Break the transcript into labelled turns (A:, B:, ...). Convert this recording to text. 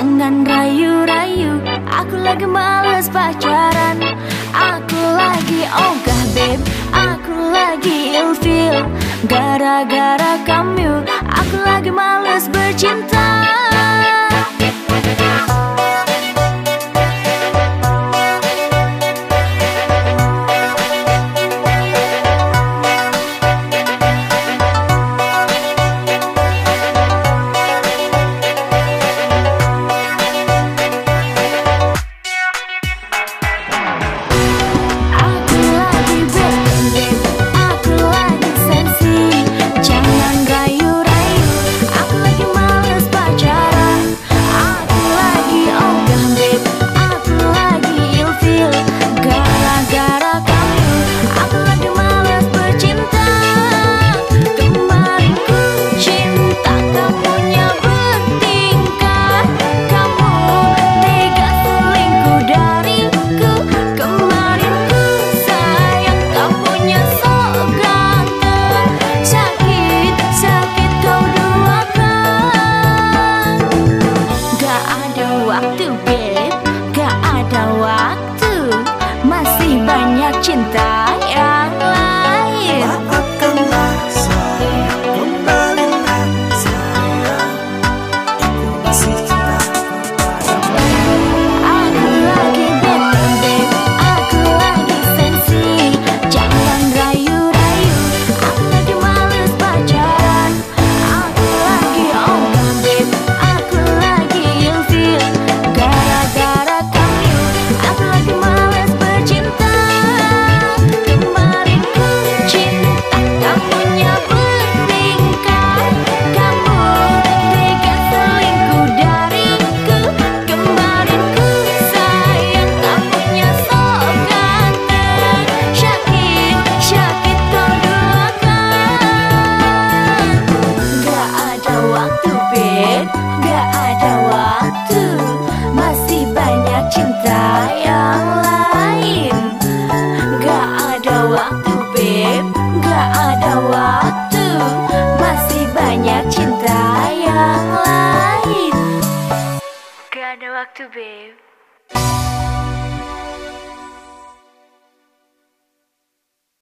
A: Jangan rayu-rayu Aku lagi males pacaran. Aku lagi ogah babe, Aku lagi ilfeel, Gara-gara kamu Aku lagi males bercinta. I do banyak cinta yang lain. Gak ada waktu babe.